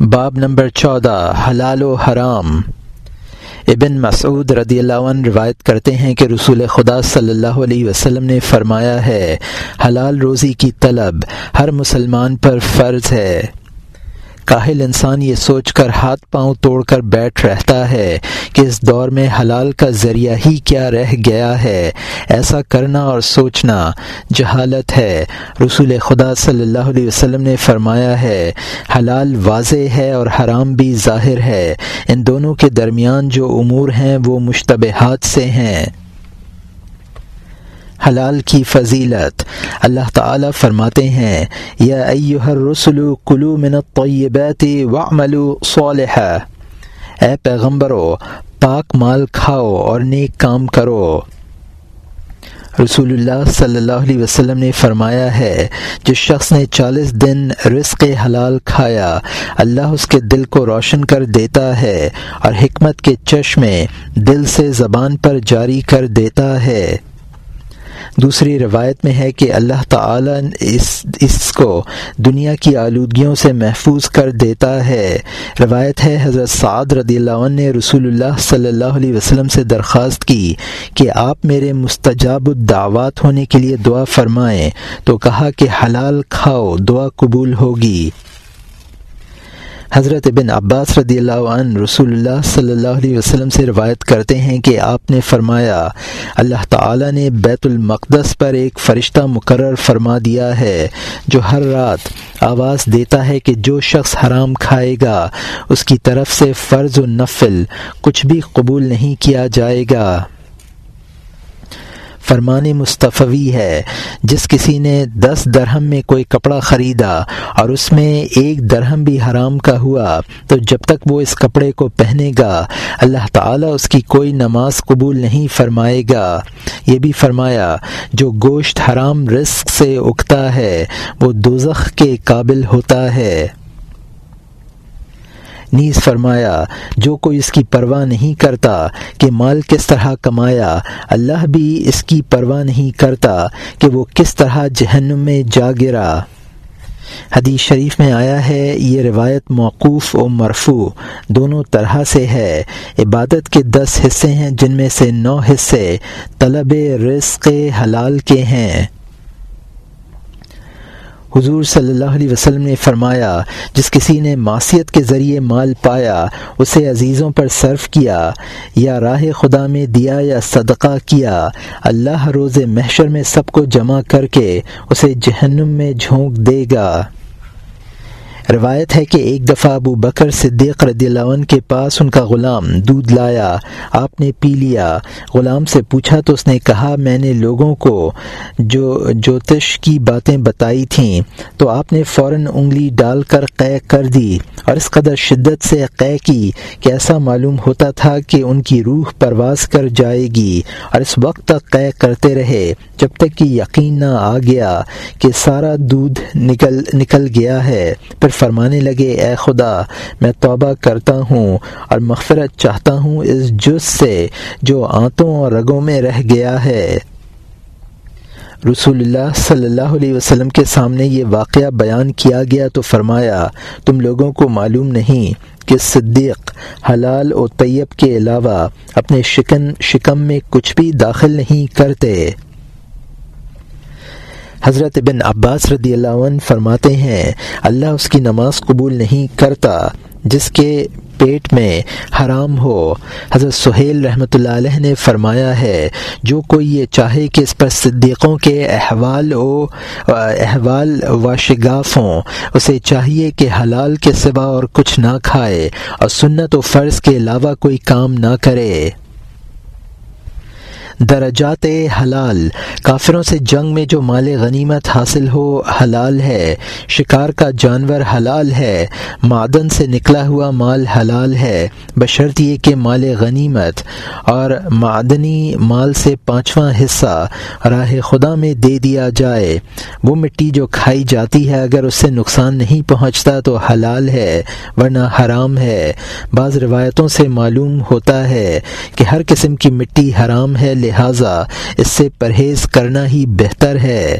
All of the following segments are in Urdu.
باب نمبر چودہ، حلال و حرام۔ ابن مسعود رضی اللہ عنہ روایت کرتے ہیں کہ رسول خدا صلی اللہ علیہ وسلم نے فرمایا ہے، حلال روزی کی طلب ہر مسلمان پر فرض ہے۔ کاہل انسان یہ سوچ کر ہاتھ پاؤں توڑ کر بیٹھ رہتا ہے کہ اس دور میں حلال کا ذریعہ ہی کیا رہ گیا ہے۔ ایسا کرنا اور سوچنا جہالت ہے۔ رسول خدا صلی اللہ علیہ وسلم نے فرمایا ہے، حلال واضح ہے اور حرام بھی ظاہر ہے۔ ان دونوں کے درمیان جو امور ہیں وہ مشتبہات سے ہیں۔ حلال کی فضیلت۔ اللہ تعالی فرماتے ہیں، یا ایہا الرسل کلو من الطیبات وعملوا صالحا۔ اے پیغمبرو، پاک مال کھاؤ اور نیک کام کرو۔ رسول اللہ صلی اللہ علیہ وسلم نے فرمایا ہے جس شخص نے چالیس دن رزق حلال کھایا، اللہ اس کے دل کو روشن کر دیتا ہے اور حکمت کے چشمے دل سے زبان پر جاری کر دیتا ہے۔ دوسری روایت میں ہے کہ اللہ تعالی اس اس کو دنیا کی آلودگیوں سے محفوظ کر دیتا ہے۔ روایت ہے، حضرت سعد رضی اللہ عنہ نے رسول اللہ صلی اللہ علیہ وسلم سے درخواست کی کہ آپ میرے مستجاب الدعوات ہونے کے لیے دعا فرمائیں۔ تو کہا کہ حلال کھاؤ، دعا قبول ہوگی۔ حضرت بن عباس رضی اللہ عنہ رسول اللہ صلی اللہ علیہ وسلم سے روایت کرتے ہیں کہ آپ نے فرمایا، اللہ تعالی نے بیت المقدس پر ایک فرشتہ مقرر فرما دیا ہے، جو ہر رات آواز دیتا ہے کہ جو شخص حرام کھائے گا، اس کی طرف سے فرض و نفل کچھ بھی قبول نہیں کیا جائے گا۔ فرمان مصطفی ہے، جس کسی نے دس درہم میں کوئی کپڑا خریدا اور اس میں ایک درہم بھی حرام کا ہوا، تو جب تک وہ اس کپڑے کو پہنے گا، اللہ تعالیٰ اس کی کوئی نماز قبول نہیں فرمائے گا۔ یہ بھی فرمایا، جو گوشت حرام رزق سے اگتا ہے، وہ دوزخ کے قابل ہوتا ہے۔ نیز فرمایا، جو کوئی اس کی پرواہ نہیں کرتا کہ مال کس طرح کمایا، اللہ بھی اس کی پرواہ نہیں کرتا کہ وہ کس طرح جہنم میں جا گرا۔ حدیث شریف میں آیا ہے، یہ روایت موقوف و مرفوع دونوں طرح سے ہے۔ عبادت کے دس حصے ہیں، جن میں سے نو حصے طلب رزق حلال کے ہیں۔ حضور صلی اللہ علیہ وسلم نے فرمایا، جس کسی نے معصیت کے ذریعے مال پایا، اسے عزیزوں پر صرف کیا، یا راہ خدا میں دیا یا صدقہ کیا، اللہ روز محشر میں سب کو جمع کر کے اسے جہنم میں جھونک دے گا۔ روایت ہے کہ ایک دفعہ ابو بکر صدیق رضی اللہ عنہ کے پاس ان کا غلام دودھ لایا، آپ نے پی لیا۔ غلام سے پوچھا تو اس نے کہا، میں نے لوگوں کو جو جوتش کی باتیں بتائی تھیں تو آپ نے فوراً انگلی ڈال کر قے کر دی اور اس قدر شدت سے قے کی کہ ایسا معلوم ہوتا تھا کہ ان کی روح پرواز کر جائے گی اور اس وقت تک قے کرتے رہے جب تک کہ یقین نہ آ گیا کہ سارا دودھ نکل نکل گیا ہے۔ پھر فرمانے لگے، اے خدا، میں توبہ کرتا ہوں اور مغفرت چاہتا ہوں اس جز سے جو آنتوں اور رگوں میں رہ گیا ہے. رسول اللہ صلی اللہ علیہ وسلم کے سامنے یہ واقعہ بیان کیا گیا تو فرمایا، تم لوگوں کو معلوم نہیں کہ صدیق حلال و طیب کے علاوہ اپنے شکن، شکم میں کچھ بھی داخل نہیں کرتے. حضرت بن عباس رضی اللہ عنہ فرماتے ہیں، اللہ اس کی نماز قبول نہیں کرتا جس کے پیٹ میں حرام ہو۔ حضرت سہیل رحمۃ اللہ علیہ نے فرمایا ہے، جو کوئی یہ چاہے کہ اس پر صدیقوں کے احوال و احوال و شگاف ہوں، اسے چاہیے کہ حلال کے سوا اور کچھ نہ کھائے اور سنت و فرض کے علاوہ کوئی کام نہ کرے۔ درجات حلال۔ کافروں سے جنگ میں جو مال غنیمت حاصل ہو، حلال ہے۔ شکار کا جانور حلال ہے۔ معدن سے نکلا ہوا مال حلال ہے۔ بشرط یہ کہ مال غنیمت۔ اور معدنی مال سے پانچواں حصہ راہ خدا میں دے دیا جائے۔ وہ مٹی جو کھائی جاتی ہے، اگر اس سے نقصان نہیں پہنچتا تو حلال ہے، ورنہ حرام ہے۔ بعض روایتوں سے معلوم ہوتا ہے کہ ہر قسم کی مٹی حرام ہے لہذا اس سے پرہیز کرنا ہی بہتر ہے۔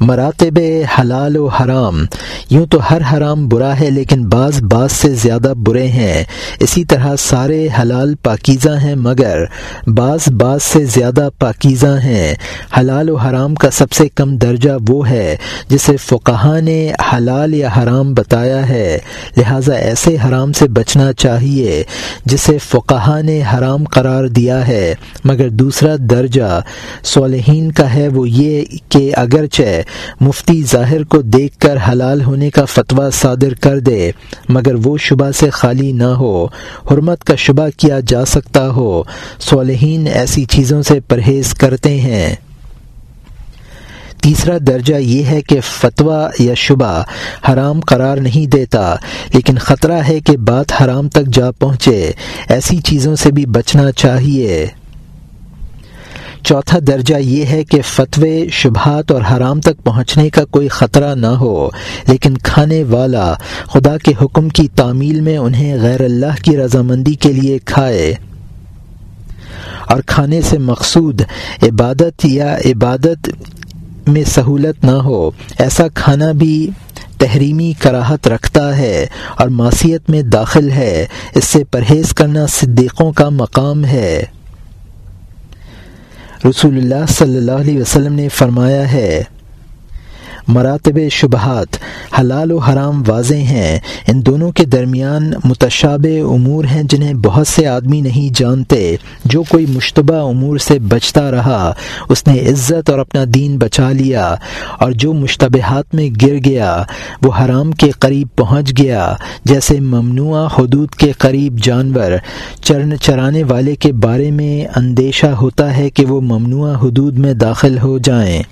مراتب حلال و حرام، یوں تو ہر حرام برا ہے لیکن بعض بعض سے زیادہ برے ہیں۔ اسی طرح سارے حلال پاکیزہ ہیں مگر بعض بعض سے زیادہ پاکیزہ ہیں۔ حلال و حرام کا سب سے کم درجہ وہ ہے جسے فقہ نے حلال یا حرام بتایا ہے۔ لہٰذا ایسے حرام سے بچنا چاہیے جسے فقہ نے حرام قرار دیا ہے۔ مگر دوسرا درجہ صالحین کا ہے وہ یہ کہ اگرچہ مفتی ظاہر کو دیکھ کر حلال ہونے کا فتویٰ صادر کر دے، مگر وہ شبہ سے خالی نہ ہو، حرمت کا شبہ کیا جا سکتا ہو۔ صالحین ایسی چیزوں سے پرہیز کرتے ہیں۔ تیسرا درجہ یہ ہے کہ فتویٰ یا شبہ حرام قرار نہیں دیتا، لیکن خطرہ ہے کہ بات حرام تک جا پہنچے۔ ایسی چیزوں سے بھی بچنا چاہیے۔ چوتھا درجہ یہ ہے کہ فتوے شبہات اور حرام تک پہنچنے کا کوئی خطرہ نہ ہو، لیکن کھانے والا خدا کے حکم کی تعمیل میں انہیں غیر اللہ کی رضامندی کے لیے کھائے۔ اور کھانے سے مقصود عبادت یا عبادت میں سہولت نہ ہو، ایسا کھانا بھی تحریمی کراہت رکھتا ہے اور معصیت میں داخل ہے۔ اس سے پرہیز کرنا صدیقوں کا مقام ہے۔ رسول اللہ صلی اللہ علیہ وسلم نے فرمایا ہے۔ مراتب شبہات حلال و حرام واضح ہیں۔ ان دونوں کے درمیان متشاب امور ہیں جنہیں بہت سے آدمی نہیں جانتے۔ جو کوئی مشتبہ امور سے بچتا رہا، اس نے عزت اور اپنا دین بچا لیا۔ اور جو مشتبہات میں گر گیا، وہ حرام کے قریب پہنچ گیا۔ جیسے ممنوع حدود کے قریب جانور، چرن چرانے والے کے بارے میں اندیشہ ہوتا ہے کہ وہ ممنوع حدود میں داخل ہو جائیں۔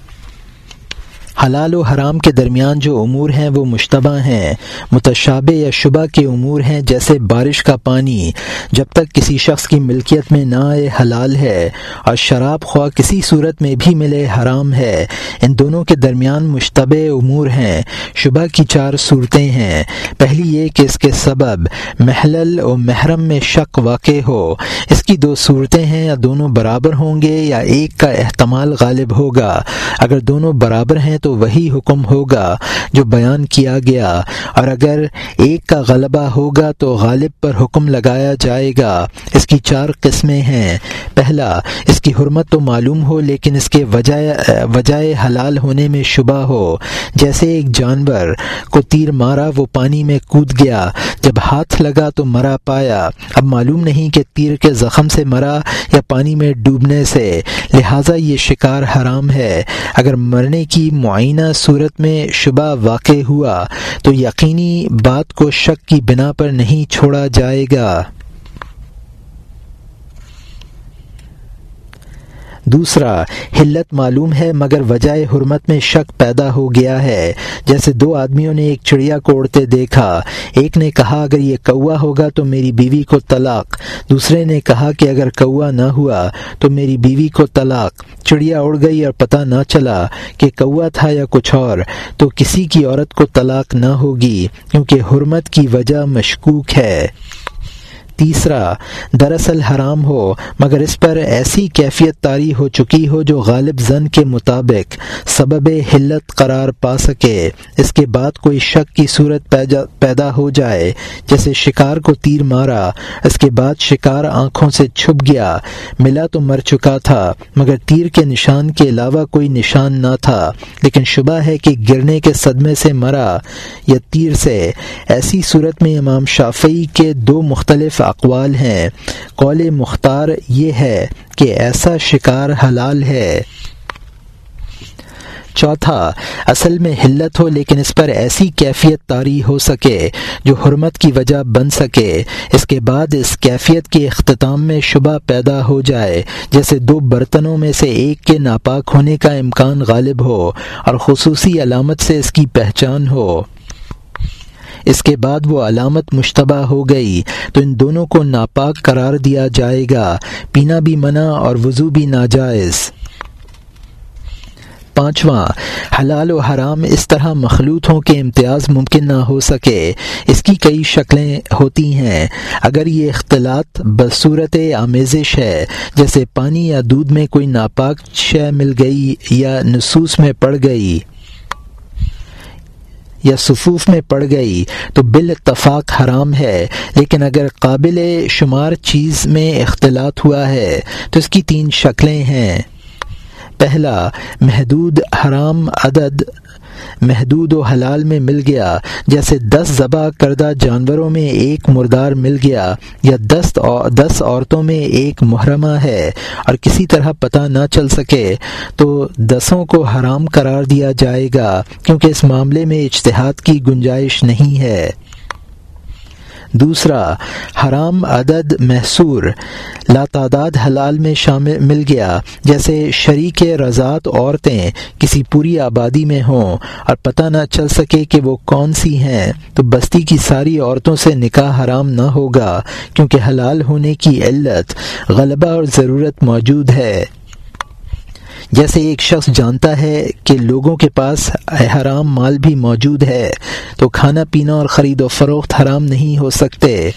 حلال و حرام کے درمیان جو امور ہیں وہ مشتبہ ہیں۔ متشابہ یا شبہ کے امور ہیں جیسے بارش کا پانی۔ جب تک کسی شخص کی ملکیت میں نہ آئے حلال ہے اور شراب خواہ کسی صورت میں بھی ملے حرام ہے، ان دونوں کے درمیان مشتبہ امور ہیں۔ شبہ کی چار صورتیں ہیں۔ پہلی یہ کہ اس کے سبب محلل و محرم میں شک واقع ہو۔ اس کی دو صورتیں ہیں، یا دونوں برابر ہوں گے یا ایک کا احتمال غالب ہوگا۔ اگر دونوں برابر ہیں تو تو وہی حکم ہوگا جو بیان کیا گیا۔ اور اگر ایک کا غلبہ ہوگا تو غالب پر حکم لگایا جائے گا۔ اس کی چار قسمیں ہیں۔ پہلا، اس کی حرمت تو معلوم ہو، لیکن اس کے وجہ حلال ہونے میں شبہ ہو۔ جیسے ایک جانور کو تیر مارا، وہ پانی میں کود گیا۔ جب ہاتھ لگا تو مرا پایا۔ اب معلوم نہیں کہ تیر کے زخم سے مرا یا پانی میں ڈوبنے سے۔ لہٰذا یہ شکار حرام ہے۔ اگر مرنے کی معینہ صورت میں شبہ واقع ہوا تو یقینی بات کو شک کی بنا پر نہیں چھوڑا جائے گا۔ دوسرا حلت معلوم ہے مگر وجہ حرمت میں شک پیدا ہو گیا ہے۔ جیسے دو آدمیوں نے ایک چڑیا کو اڑتے دیکھا، ایک نے کہا، اگر یہ کوا ہوگا تو میری بیوی کو طلاق۔ دوسرے نے کہا کہ، اگر کوا نہ ہوا تو میری بیوی کو طلاق۔ چڑیا اڑ گئی اور پتہ نہ چلا کہ کوا تھا یا کچھ اور۔ تو کسی کی عورت کو طلاق نہ ہوگی، کیونکہ حرمت کی وجہ مشکوک ہے۔ تیسرا، دراصل حرام ہو، مگر اس پر ایسی کیفیت طاری ہو چکی ہو جو غالب زن کے مطابق سبب حلت قرار پا سکے۔ اس کے بعد کوئی شک کی صورت پیدا ہو جائے، جیسے شکار کو تیر مارا، اس کے بعد شکار آنکھوں سے چھپ گیا۔ ملا تو مر چکا تھا، مگر تیر کے نشان کے علاوہ کوئی نشان نہ تھا۔ لیکن شبہ ہے کہ گرنے کے صدمے سے مرا یا تیر سے۔ ایسی صورت میں امام شافعی کے دو مختلف اقوال ہیں۔ قول مختار یہ ہے کہ ایسا شکار حلال ہے۔ چوتھا، اصل میں حلت ہو لیکن اس پر ایسی کیفیت طاری ہو سکے جو حرمت کی وجہ بن سکے۔ اس کے بعد اس کیفیت کے اختتام میں شبہ پیدا ہو جائے، جیسے دو برتنوں میں سے ایک کے ناپاک ہونے کا امکان غالب ہو اور خصوصی علامت سے اس کی پہچان ہو۔ اس کے بعد وہ علامت مشتبہ ہو گئی۔ تو ان دونوں کو ناپاک قرار دیا جائے گا۔ پینا بھی منع اور وضو بھی ناجائز۔ پانچواں، حلال و حرام اس طرح مخلوط ہوں کہ امتیاز ممکن نہ ہو سکے۔ اس کی کئی شکلیں ہوتی ہیں۔ اگر یہ اختلاط بصورت آمیزش ہے، جیسے پانی یا دودھ میں کوئی ناپاک شے مل گئی یا نصوص میں پڑ گئی۔ یا صفوف میں پڑ گئی تو بال اتفاق حرام ہے، لیکن اگر قابل شمار چیز میں اختلاط ہوا ہے تو اس کی تین شکلیں ہیں۔ پہلا، محدود حرام عدد محدود و حلال میں مل گیا، جیسے دس ذبح کردہ جانوروں میں ایک مردار مل گیا، یا دس دس عورتوں میں ایک محرمہ ہے، اور کسی طرح پتہ نہ چل سکے۔ تو دسوں کو حرام قرار دیا جائے گا، کیونکہ اس معاملے میں اجتہاد کی گنجائش نہیں ہے۔ دوسرا، حرام عدد محصور لا تعداد حلال میں شامل مل گیا، جیسے شریک رضات عورتیں کسی پوری آبادی میں ہوں اور پتہ نہ چل سکے کہ وہ کون سی ہیں، تو بستی کی ساری عورتوں سے نکاح حرام نہ ہوگا، کیونکہ حلال ہونے کی علت، غلبہ اور ضرورت موجود ہے۔ جیسے ایک شخص جانتا ہے کہ لوگوں کے پاس حرام مال بھی موجود ہے، تو کھانا پینا اور خرید و فروخت حرام نہیں ہو سکتے۔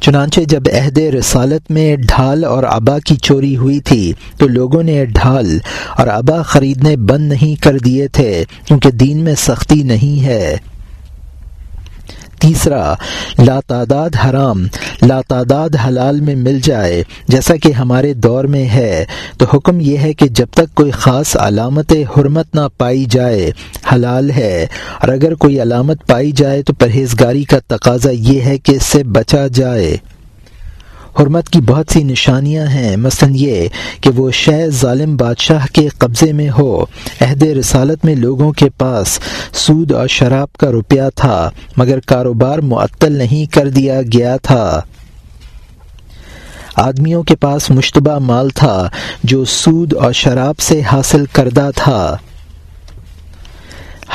چنانچہ جب عہد رسالت میں ڈھال اور ابا کی چوری ہوئی تھی، تو لوگوں نے ڈھال اور ابا خریدنے بند نہیں کر دیے تھے، کیونکہ دین میں سختی نہیں ہے۔ تیسرا، لا تعداد حرام، لا تعداد حلال میں مل جائے، جیسا کہ ہمارے دور میں ہے۔ تو حکم یہ ہے کہ جب تک کوئی خاص علامت حرمت نہ پائی جائے، حلال ہے۔ اور اگر کوئی علامت پائی جائے تو پرہیزگاری کا تقاضا یہ ہے کہ اس سے بچا جائے۔ حرمت کی بہت سی نشانیاں ہیں۔ مثلا یہ کہ وہ شہ ظالم بادشاہ کے قبضے میں ہو۔ عہد رسالت میں لوگوں کے پاس سود اور شراب کا روپیہ تھا، مگر کاروبار معطل نہیں کر دیا گیا تھا۔ آدمیوں کے پاس مشتبہ مال تھا جو سود اور شراب سے حاصل کردہ تھا۔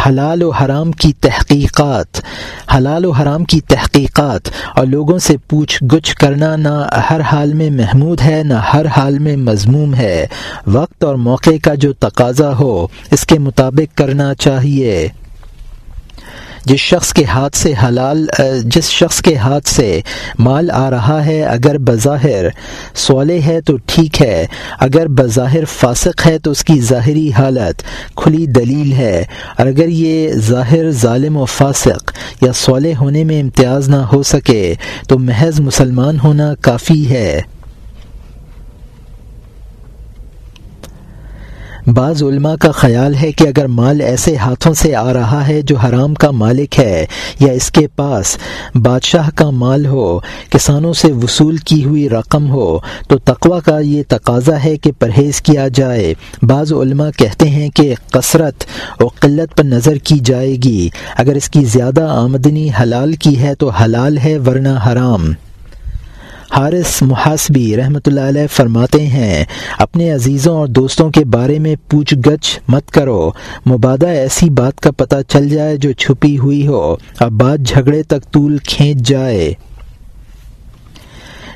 حلال و حرام کی تحقیقات، حلال و حرام کی تحقیقات، اور لوگوں سے پوچھ گچھ کرنا نہ ہر حال میں محمود ہے نہ ہر حال میں مضموم ہے۔ وقت اور موقع کا جو تقاضا ہو، اس کے مطابق کرنا چاہیے۔ جس شخص کے ہاتھ سے حلال جس شخص کے ہاتھ سے مال آ رہا ہے، اگر بظاہر سولے ہے تو ٹھیک ہے، اگر بظاہر فاسق ہے تو اس کی ظاہری حالت کھلی دلیل ہے۔ اور اگر یہ ظاہر ظالم و فاسق یا سولے ہونے میں امتیاز نہ ہو سکے تو محض مسلمان ہونا کافی ہے۔ بعض علماء کا خیال ہے کہ اگر مال ایسے ہاتھوں سے آ رہا ہے جو حرام کا مالک ہے یا اس کے پاس بادشاہ کا مال ہو، کسانوں سے وصول کی ہوئی رقم ہو، تو تقوا کا یہ تقاضا ہے کہ پرہیز کیا جائے۔ بعض علماء کہتے ہیں کہ کثرت اور قلت پر نظر کی جائے گی۔ اگر اس کی زیادہ آمدنی حلال کی ہے تو حلال ہے ورنہ حرام۔ حارث محاسبی رحمۃ اللہ علیہ فرماتے ہیں، اپنے عزیزوں اور دوستوں کے بارے میں پوچھ گچھ مت کرو۔ مبادہ ایسی بات کا پتہ چل جائے جو چھپی ہوئی ہو۔ اور بات جھگڑے تک طول کھینچ جائے۔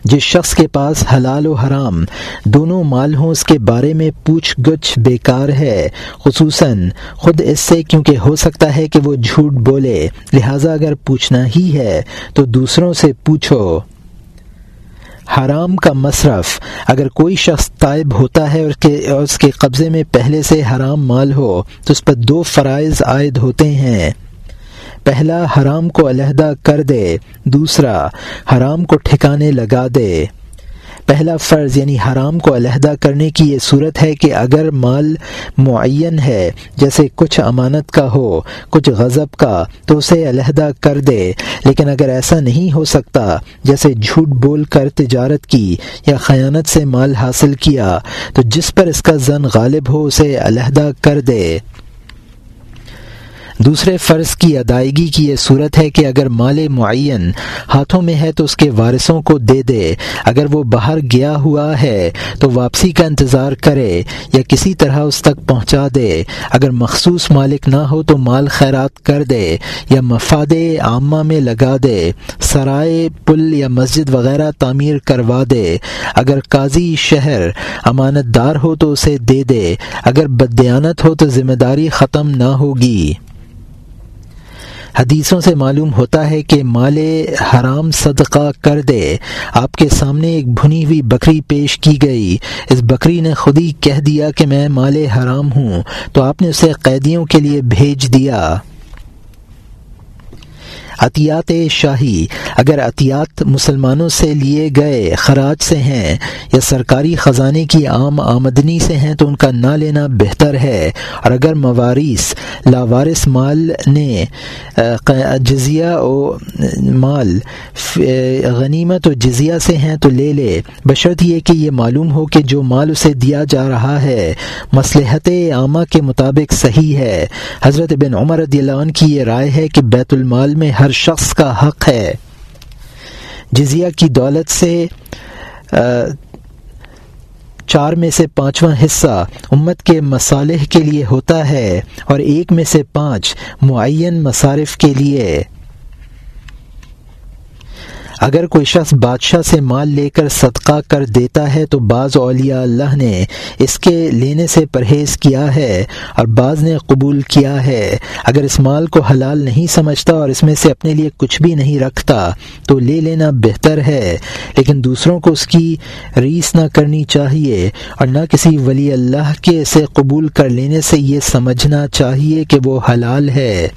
جس شخص کے پاس حلال و حرام دونوں مال ہوں، اس کے بارے میں پوچھ گچھ بیکار ہے۔ خصوصاً خود اس سے، کیونکہ ہو سکتا ہے کہ وہ جھوٹ بولے۔ لہٰذا اگر پوچھنا ہی ہے، تو دوسروں سے پوچھو۔ حرام کا مصرف اگر کوئی شخص طائب ہوتا ہے اور اس کے قبضے میں پہلے سے حرام مال ہو، تو اس پر دو فرائض عائد ہوتے ہیں۔ پہلا، حرام کو علیحدہ کر دے۔ دوسرا، حرام کو ٹھکانے لگا دے۔ پہلا فرض یعنی حرام کو علیحدہ کرنے کی یہ صورت ہے کہ اگر مال معین ہے، جیسے کچھ امانت کا ہو، کچھ غضب کا، تو اسے علیحدہ کر دے۔ لیکن اگر ایسا نہیں ہو سکتا، جیسے جھوٹ بول کر تجارت کی یا خیانت سے مال حاصل کیا، تو جس پر اس کا زن غالب ہو، اسے علیحدہ کر دے۔ دوسرے فرض کی ادائیگی کی یہ صورت ہے کہ اگر مال معین ہاتھوں میں ہے تو اس کے وارثوں کو دے دے۔ اگر وہ باہر گیا ہوا ہے تو واپسی کا انتظار کرے یا کسی طرح اس تک پہنچا دے۔ اگر مخصوص مالک نہ ہو تو مال خیرات کر دے یا مفاد عامہ میں لگا دے۔ سرائے پل یا مسجد وغیرہ تعمیر کروا دے۔ اگر قاضی شہر امانت دار ہو تو اسے دے دے۔ اگر بدیانت ہو تو ذمہ داری ختم نہ ہوگی۔ حدیثوں سے معلوم ہوتا ہے کہ مال حرام صدقہ کر دے۔ آپ کے سامنے ایک بھنی ہوئی بکری پیش کی گئی۔ اس بکری نے خود ہی کہہ دیا کہ میں مال حرام ہوں، تو آپ نے اسے قیدیوں کے لیے بھیج دیا۔ عطیات شاہی، اگر عطیات مسلمانوں سے لیے گئے خراج سے ہیں یا سرکاری خزانے کی عام آمدنی سے ہیں تو ان کا نہ لینا بہتر ہے۔ اور اگر مواریس لاوارث مال نے جزیہ و مال غنیمت و جزیہ سے ہیں تو لے لے۔ بشرط یہ کہ یہ معلوم ہو کہ جو مال اسے دیا جا رہا ہے، مصلحت عامہ کے مطابق صحیح ہے۔ حضرت بن عمر رضی اللہ عنہ کی یہ رائے ہے کہ بیت المال میں ہر ہر شخص کا حق ہے۔ جزیہ کی دولت سے چار میں سے پانچواں حصہ امت کے مصالح کے لیے ہوتا ہے اور ایک میں سے پانچ معین مصارف کے لیے۔ اگر کوئی شخص بادشاہ سے مال لے کر صدقہ کر دیتا ہے تو بعض اولیاء اللہ نے اس کے لینے سے پرہیز کیا ہے اور بعض نے قبول کیا ہے۔ اگر اس مال کو حلال نہیں سمجھتا اور اس میں سے اپنے لیے کچھ بھی نہیں رکھتا تو لے لینا بہتر ہے، لیکن دوسروں کو اس کی ریس نہ کرنی چاہیے اور نہ کسی ولی اللہ کے اسے قبول کر لینے سے یہ سمجھنا چاہیے کہ وہ حلال ہے۔